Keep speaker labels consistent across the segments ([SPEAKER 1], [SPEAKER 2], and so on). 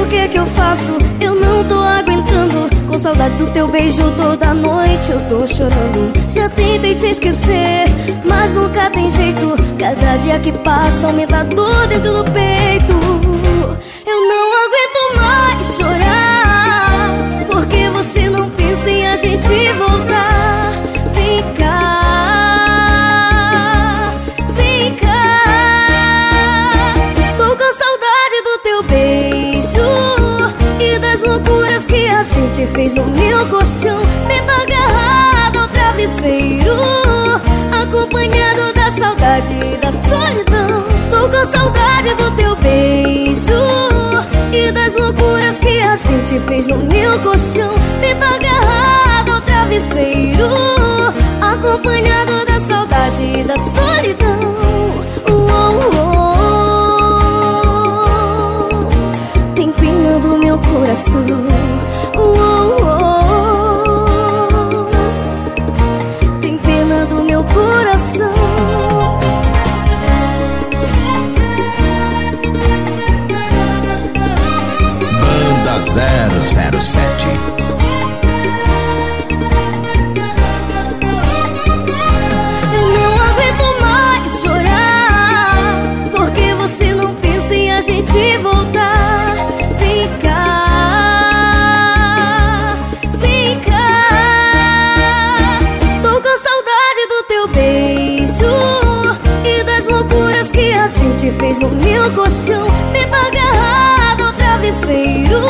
[SPEAKER 1] O que é que eu faço, eu não tô aguentando. Com saudade do teu beijo toda noite eu tô chorando. Já tentei te esquecer, mas nunca tem jeito. Cada dia que passa aumenta a dor dentro do peito. Eu não aguento que a gente fez no meu colchão. Dentro agarrado ao travesseiro Acompanhado da saudade e da solidão. Tô com saudade do teu beijo E das loucuras que a gente fez no meu colchão. Dentro agarrado ao travesseiro Acompanhado da saudade e da solidão
[SPEAKER 2] 007
[SPEAKER 1] Eu não aguento mais chorar Porque você não pensa em a gente voltar. Vem cá Vem cá. Tô com saudade do teu beijo E das loucuras que a gente fez no meu colchão. Agarrado ao travesseiro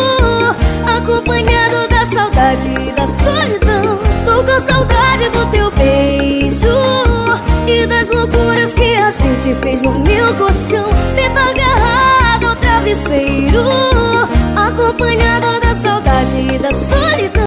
[SPEAKER 1] Acompanhado da saudade e da solidão. Tô com saudade do teu beijo E das loucuras que a gente fez no meu colchão. Feita agarrada ao travesseiro Acompanhado da saudade e da solidão.